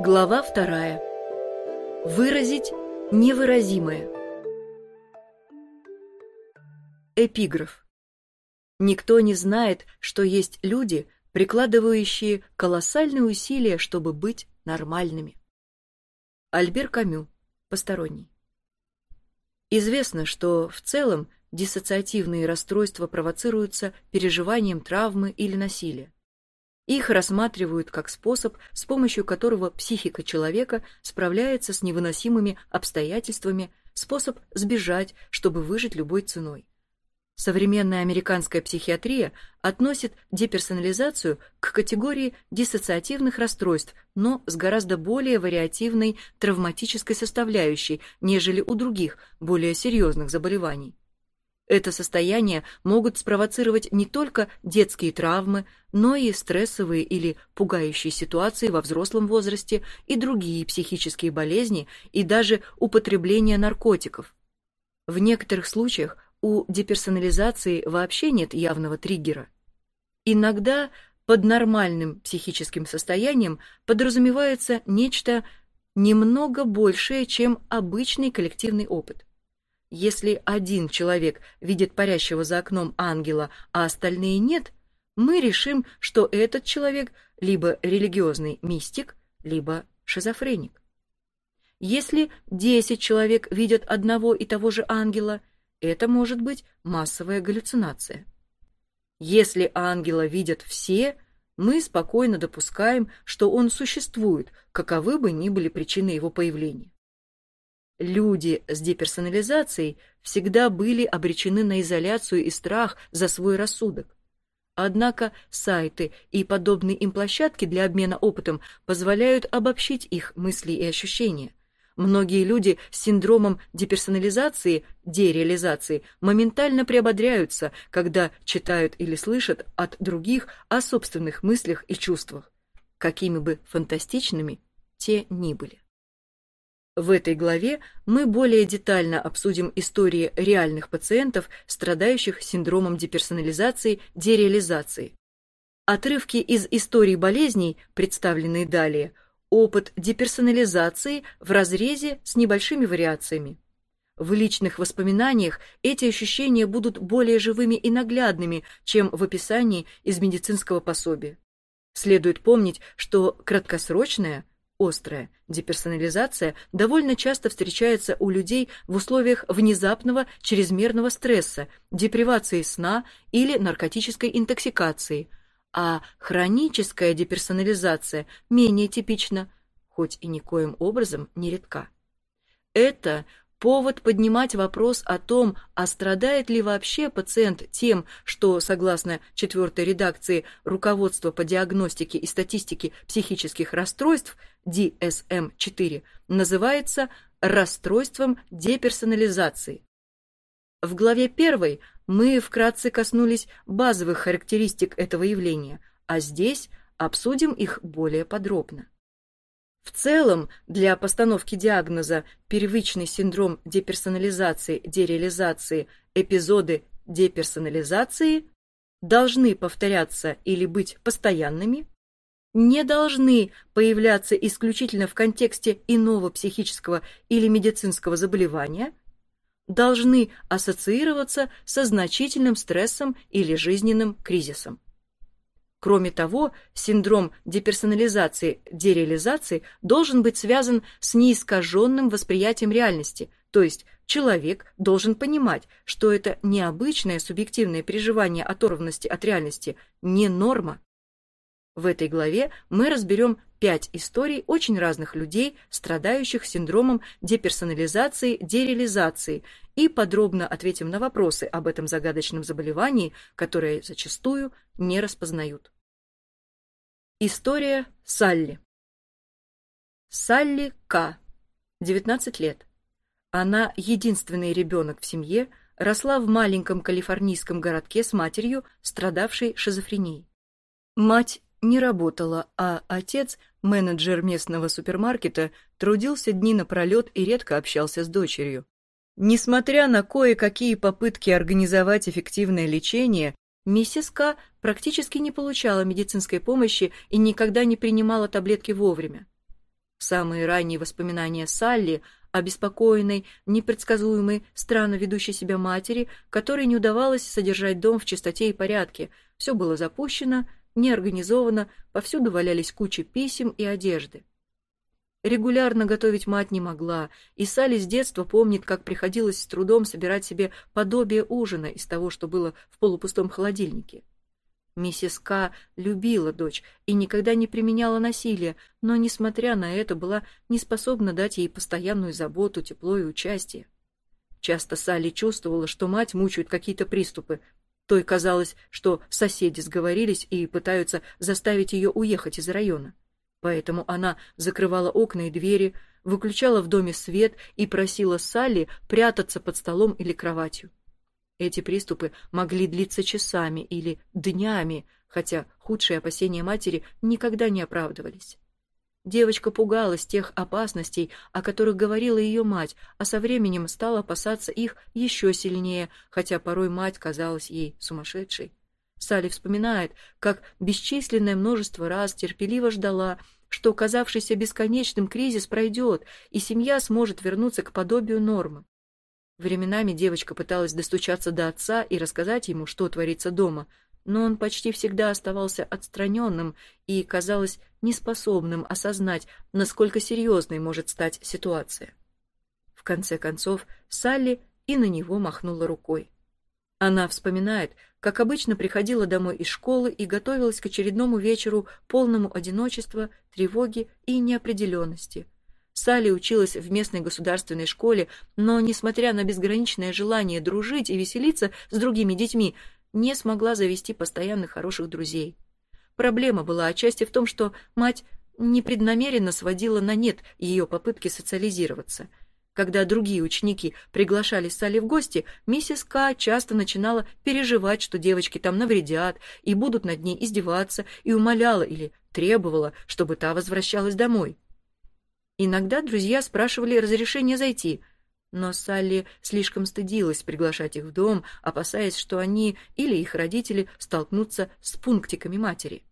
Глава вторая. Выразить невыразимое. Эпиграф. Никто не знает, что есть люди, прикладывающие колоссальные усилия, чтобы быть нормальными. Альбер Камю. Посторонний. Известно, что в целом диссоциативные расстройства провоцируются переживанием травмы или насилия. Их рассматривают как способ, с помощью которого психика человека справляется с невыносимыми обстоятельствами, способ сбежать, чтобы выжить любой ценой. Современная американская психиатрия относит деперсонализацию к категории диссоциативных расстройств, но с гораздо более вариативной травматической составляющей, нежели у других, более серьезных заболеваний. Это состояние могут спровоцировать не только детские травмы, но и стрессовые или пугающие ситуации во взрослом возрасте и другие психические болезни и даже употребление наркотиков. В некоторых случаях у деперсонализации вообще нет явного триггера. Иногда под нормальным психическим состоянием подразумевается нечто немного большее, чем обычный коллективный опыт. Если один человек видит парящего за окном ангела, а остальные нет, мы решим, что этот человек либо религиозный мистик, либо шизофреник. Если 10 человек видят одного и того же ангела, это может быть массовая галлюцинация. Если ангела видят все, мы спокойно допускаем, что он существует, каковы бы ни были причины его появления. Люди с деперсонализацией всегда были обречены на изоляцию и страх за свой рассудок. Однако сайты и подобные им площадки для обмена опытом позволяют обобщить их мысли и ощущения. Многие люди с синдромом деперсонализации, дереализации моментально приободряются, когда читают или слышат от других о собственных мыслях и чувствах, какими бы фантастичными те ни были. В этой главе мы более детально обсудим истории реальных пациентов, страдающих синдромом деперсонализации, дереализации. Отрывки из историй болезней, представленные далее, опыт деперсонализации в разрезе с небольшими вариациями. В личных воспоминаниях эти ощущения будут более живыми и наглядными, чем в описании из медицинского пособия. Следует помнить, что краткосрочная – Острая деперсонализация довольно часто встречается у людей в условиях внезапного чрезмерного стресса, депривации сна или наркотической интоксикации, а хроническая деперсонализация менее типична, хоть и никоим образом не редка. Это повод поднимать вопрос о том, а страдает ли вообще пациент тем, что, согласно четвертой редакции Руководства по диагностике и статистике психических расстройств DSM-4, называется расстройством деперсонализации. В главе 1 мы вкратце коснулись базовых характеристик этого явления, а здесь обсудим их более подробно. В целом, для постановки диагноза первичный синдром деперсонализации, дереализации, эпизоды деперсонализации должны повторяться или быть постоянными, не должны появляться исключительно в контексте иного психического или медицинского заболевания, должны ассоциироваться со значительным стрессом или жизненным кризисом. Кроме того, синдром деперсонализации, дереализации должен быть связан с неискаженным восприятием реальности, то есть человек должен понимать, что это необычное субъективное переживание оторванности от реальности, не норма. В этой главе мы разберем пять историй очень разных людей, страдающих синдромом деперсонализации, дереализации, и подробно ответим на вопросы об этом загадочном заболевании, которое зачастую не распознают. История Салли Салли К. 19 лет. Она единственный ребенок в семье, росла в маленьком калифорнийском городке с матерью, страдавшей шизофренией. Мать не работала, а отец, менеджер местного супермаркета, трудился дни напролет и редко общался с дочерью. Несмотря на кое-какие попытки организовать эффективное лечение, миссис К. практически не получала медицинской помощи и никогда не принимала таблетки вовремя. Самые ранние воспоминания Салли обеспокоенной, непредсказуемой, странно ведущей себя матери, которой не удавалось содержать дом в чистоте и порядке. Все было запущено, неорганизовано, повсюду валялись кучи писем и одежды. Регулярно готовить мать не могла, и Салли с детства помнит, как приходилось с трудом собирать себе подобие ужина из того, что было в полупустом холодильнике. Миссис К. любила дочь и никогда не применяла насилия, но, несмотря на это, была не способна дать ей постоянную заботу, тепло и участие. Часто Салли чувствовала, что мать мучают какие-то приступы. Той казалось, что соседи сговорились и пытаются заставить ее уехать из района. Поэтому она закрывала окна и двери, выключала в доме свет и просила Салли прятаться под столом или кроватью. Эти приступы могли длиться часами или днями, хотя худшие опасения матери никогда не оправдывались. Девочка пугалась тех опасностей, о которых говорила ее мать, а со временем стала опасаться их еще сильнее, хотя порой мать казалась ей сумасшедшей. Салли вспоминает, как бесчисленное множество раз терпеливо ждала, что казавшийся бесконечным кризис пройдет, и семья сможет вернуться к подобию нормы. Временами девочка пыталась достучаться до отца и рассказать ему, что творится дома, но он почти всегда оставался отстраненным и, казалось, неспособным осознать, насколько серьезной может стать ситуация. В конце концов, Салли и на него махнула рукой. Она вспоминает, как обычно приходила домой из школы и готовилась к очередному вечеру полному одиночества, тревоги и неопределенности – Салли училась в местной государственной школе, но, несмотря на безграничное желание дружить и веселиться с другими детьми, не смогла завести постоянных хороших друзей. Проблема была отчасти в том, что мать непреднамеренно сводила на нет ее попытки социализироваться. Когда другие ученики приглашали Салли в гости, миссис К. часто начинала переживать, что девочки там навредят и будут над ней издеваться, и умоляла или требовала, чтобы та возвращалась домой. Иногда друзья спрашивали разрешения зайти, но Салли слишком стыдилась приглашать их в дом, опасаясь, что они или их родители столкнутся с пунктиками матери.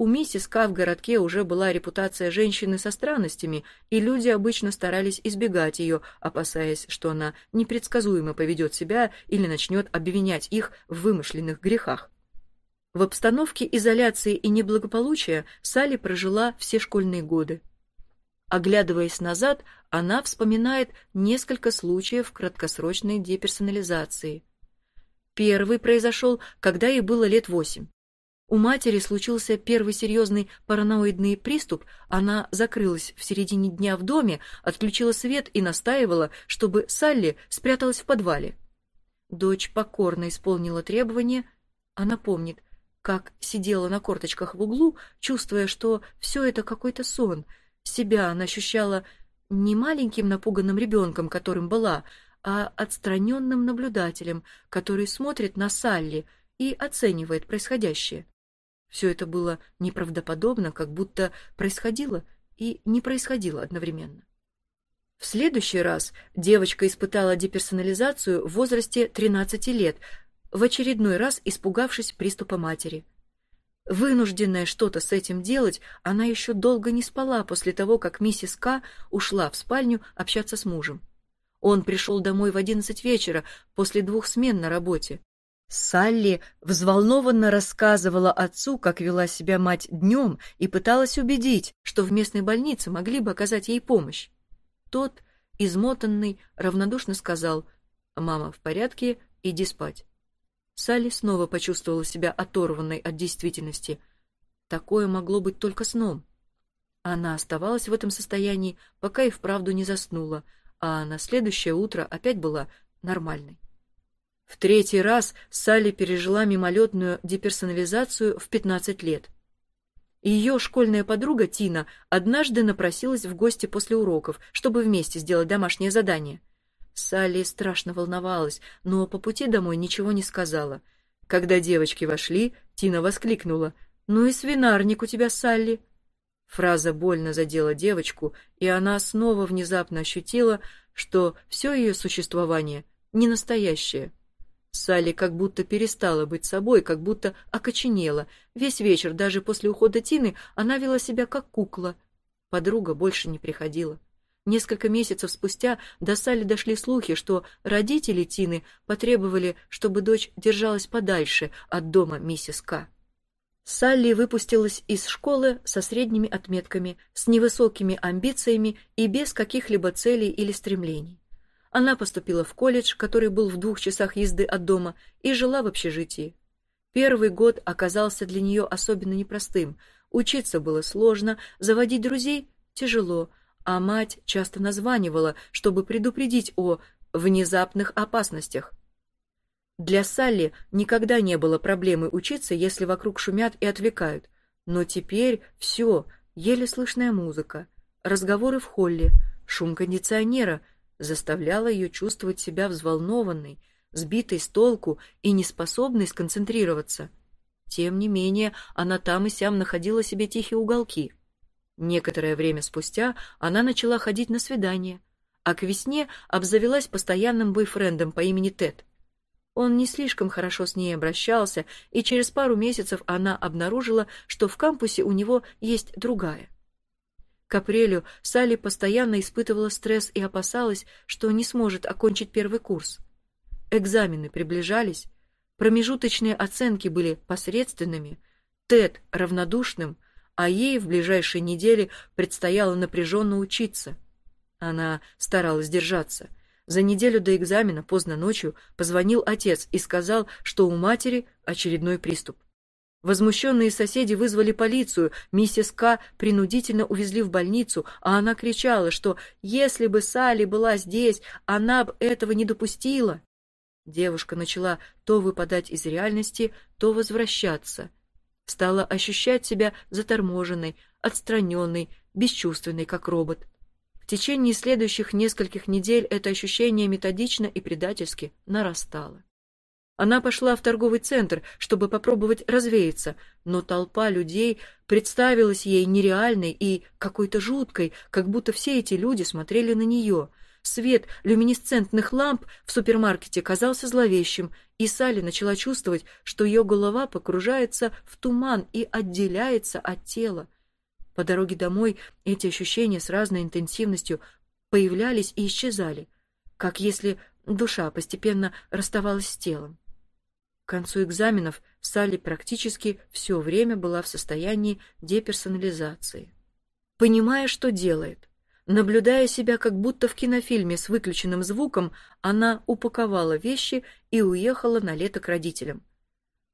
У миссис Ка в городке уже была репутация женщины со странностями, и люди обычно старались избегать ее, опасаясь, что она непредсказуемо поведет себя или начнет обвинять их в вымышленных грехах. В обстановке изоляции и неблагополучия Салли прожила все школьные годы. Оглядываясь назад, она вспоминает несколько случаев краткосрочной деперсонализации. Первый произошел, когда ей было лет восемь. У матери случился первый серьезный параноидный приступ, она закрылась в середине дня в доме, отключила свет и настаивала, чтобы Салли спряталась в подвале. Дочь покорно исполнила требования, она помнит, как сидела на корточках в углу, чувствуя, что все это какой-то сон — себя она ощущала не маленьким напуганным ребенком, которым была, а отстраненным наблюдателем, который смотрит на Салли и оценивает происходящее. Все это было неправдоподобно, как будто происходило и не происходило одновременно. В следующий раз девочка испытала деперсонализацию в возрасте 13 лет, в очередной раз испугавшись приступа матери – Вынужденная что-то с этим делать, она еще долго не спала после того, как миссис К. ушла в спальню общаться с мужем. Он пришел домой в одиннадцать вечера после двух смен на работе. Салли взволнованно рассказывала отцу, как вела себя мать днем, и пыталась убедить, что в местной больнице могли бы оказать ей помощь. Тот, измотанный, равнодушно сказал «Мама в порядке, иди спать». Салли снова почувствовала себя оторванной от действительности. Такое могло быть только сном. Она оставалась в этом состоянии, пока и вправду не заснула, а на следующее утро опять была нормальной. В третий раз Салли пережила мимолетную деперсонализацию в 15 лет. Ее школьная подруга Тина однажды напросилась в гости после уроков, чтобы вместе сделать домашнее задание — Салли страшно волновалась, но по пути домой ничего не сказала. Когда девочки вошли, Тина воскликнула. «Ну и свинарник у тебя, Салли!» Фраза больно задела девочку, и она снова внезапно ощутила, что все ее существование не настоящее. Салли как будто перестала быть собой, как будто окоченела. Весь вечер, даже после ухода Тины, она вела себя как кукла. Подруга больше не приходила. Несколько месяцев спустя до Салли дошли слухи, что родители Тины потребовали, чтобы дочь держалась подальше от дома миссис К. Салли выпустилась из школы со средними отметками, с невысокими амбициями и без каких-либо целей или стремлений. Она поступила в колледж, который был в двух часах езды от дома, и жила в общежитии. Первый год оказался для нее особенно непростым. Учиться было сложно, заводить друзей тяжело, а мать часто названивала, чтобы предупредить о внезапных опасностях. Для Салли никогда не было проблемы учиться, если вокруг шумят и отвлекают. Но теперь все, еле слышная музыка, разговоры в холле, шум кондиционера заставляла ее чувствовать себя взволнованной, сбитой с толку и неспособной сконцентрироваться. Тем не менее, она там и сям находила себе тихие уголки. Некоторое время спустя она начала ходить на свидания, а к весне обзавелась постоянным бойфрендом по имени Тед. Он не слишком хорошо с ней обращался, и через пару месяцев она обнаружила, что в кампусе у него есть другая. К апрелю Салли постоянно испытывала стресс и опасалась, что не сможет окончить первый курс. Экзамены приближались, промежуточные оценки были посредственными, Тед — равнодушным, а ей в ближайшие недели предстояло напряженно учиться. Она старалась держаться — за неделю до экзамена, поздно ночью, позвонил отец и сказал, что у матери очередной приступ. Возмущенные соседи вызвали полицию, миссис К. принудительно увезли в больницу, а она кричала, что если бы Салли была здесь, она бы этого не допустила. Девушка начала то выпадать из реальности, то возвращаться. Стала ощущать себя заторможенной, отстраненной, бесчувственной, как робот течение следующих нескольких недель это ощущение методично и предательски нарастало. Она пошла в торговый центр, чтобы попробовать развеяться, но толпа людей представилась ей нереальной и какой-то жуткой, как будто все эти люди смотрели на нее. Свет люминесцентных ламп в супермаркете казался зловещим, и Салли начала чувствовать, что ее голова погружается в туман и отделяется от тела. По дороге домой эти ощущения с разной интенсивностью появлялись и исчезали, как если душа постепенно расставалась с телом. К концу экзаменов Салли практически все время была в состоянии деперсонализации. Понимая, что делает, наблюдая себя как будто в кинофильме с выключенным звуком, она упаковала вещи и уехала на лето к родителям.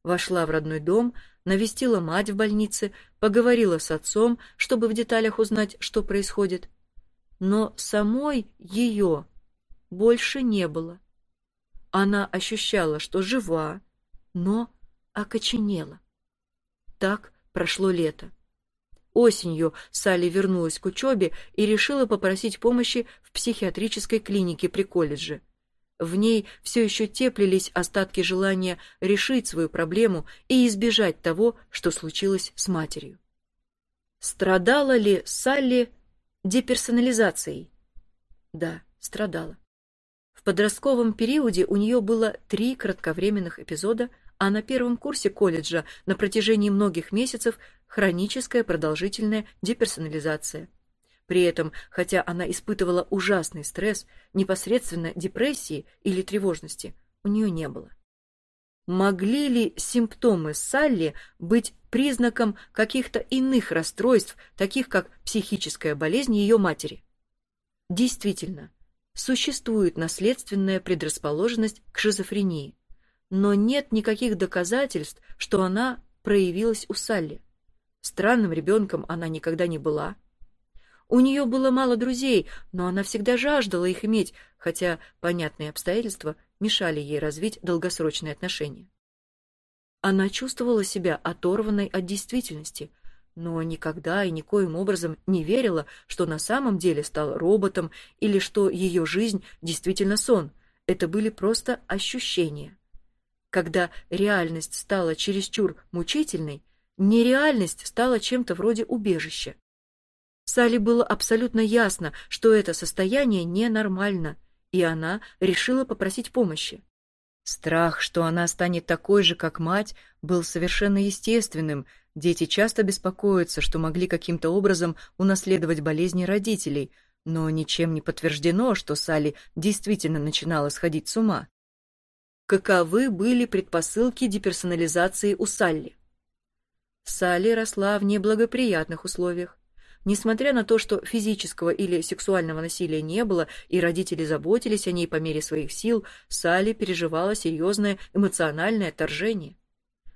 Вошла в родной дом, навестила мать в больнице, поговорила с отцом, чтобы в деталях узнать, что происходит. Но самой ее больше не было. Она ощущала, что жива, но окоченела. Так прошло лето. Осенью Салли вернулась к учебе и решила попросить помощи в психиатрической клинике при колледже. В ней все еще теплились остатки желания решить свою проблему и избежать того, что случилось с матерью. Страдала ли Салли деперсонализацией? Да, страдала. В подростковом периоде у нее было три кратковременных эпизода, а на первом курсе колледжа на протяжении многих месяцев хроническая продолжительная деперсонализация. При этом, хотя она испытывала ужасный стресс, непосредственно депрессии или тревожности у нее не было. Могли ли симптомы Салли быть признаком каких-то иных расстройств, таких как психическая болезнь ее матери? Действительно, существует наследственная предрасположенность к шизофрении, но нет никаких доказательств, что она проявилась у Салли. Странным ребенком она никогда не была, у нее было мало друзей, но она всегда жаждала их иметь, хотя понятные обстоятельства мешали ей развить долгосрочные отношения. Она чувствовала себя оторванной от действительности, но никогда и никоим образом не верила, что на самом деле стала роботом или что ее жизнь действительно сон. Это были просто ощущения. Когда реальность стала чересчур мучительной, нереальность стала чем-то вроде убежища. Салли было абсолютно ясно, что это состояние ненормально, и она решила попросить помощи. Страх, что она станет такой же, как мать, был совершенно естественным. Дети часто беспокоятся, что могли каким-то образом унаследовать болезни родителей, но ничем не подтверждено, что Салли действительно начинала сходить с ума. Каковы были предпосылки деперсонализации у Салли? Салли росла в неблагоприятных условиях. Несмотря на то, что физического или сексуального насилия не было, и родители заботились о ней по мере своих сил, Салли переживала серьезное эмоциональное отторжение.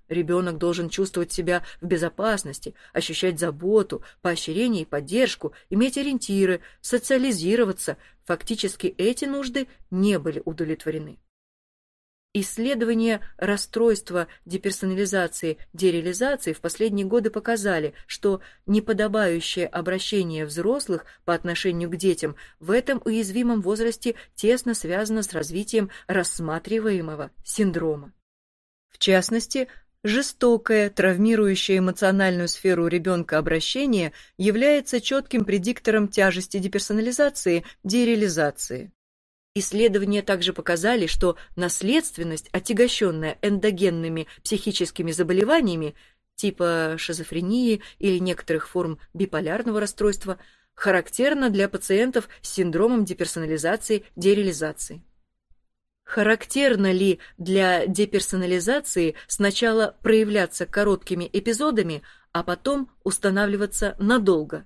Ребенок должен чувствовать себя в безопасности, ощущать заботу, поощрение и поддержку, иметь ориентиры, социализироваться. Фактически эти нужды не были удовлетворены. Исследования расстройства деперсонализации, дереализации в последние годы показали, что неподобающее обращение взрослых по отношению к детям в этом уязвимом возрасте тесно связано с развитием рассматриваемого синдрома. В частности, жестокое, травмирующее эмоциональную сферу ребенка обращение является четким предиктором тяжести деперсонализации, дереализации. Исследования также показали, что наследственность, отягощенная эндогенными психическими заболеваниями, типа шизофрении или некоторых форм биполярного расстройства, характерна для пациентов с синдромом деперсонализации, дереализации. Характерно ли для деперсонализации сначала проявляться короткими эпизодами, а потом устанавливаться надолго?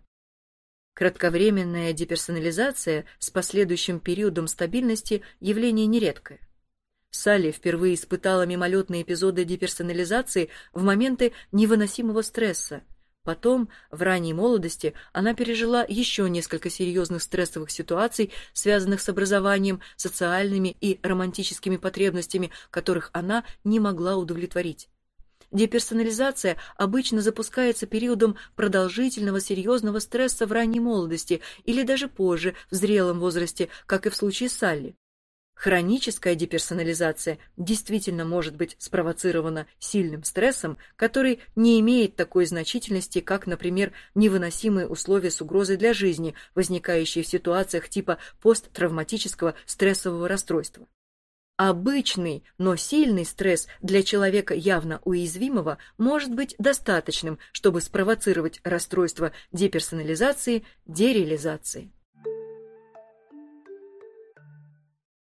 Кратковременная деперсонализация с последующим периодом стабильности – явление нередкое. Салли впервые испытала мимолетные эпизоды деперсонализации в моменты невыносимого стресса. Потом, в ранней молодости, она пережила еще несколько серьезных стрессовых ситуаций, связанных с образованием, социальными и романтическими потребностями, которых она не могла удовлетворить. Деперсонализация обычно запускается периодом продолжительного серьезного стресса в ранней молодости или даже позже, в зрелом возрасте, как и в случае Салли. Хроническая деперсонализация действительно может быть спровоцирована сильным стрессом, который не имеет такой значительности, как, например, невыносимые условия с угрозой для жизни, возникающие в ситуациях типа посттравматического стрессового расстройства. Обычный, но сильный стресс для человека явно уязвимого может быть достаточным, чтобы спровоцировать расстройство деперсонализации, дереализации.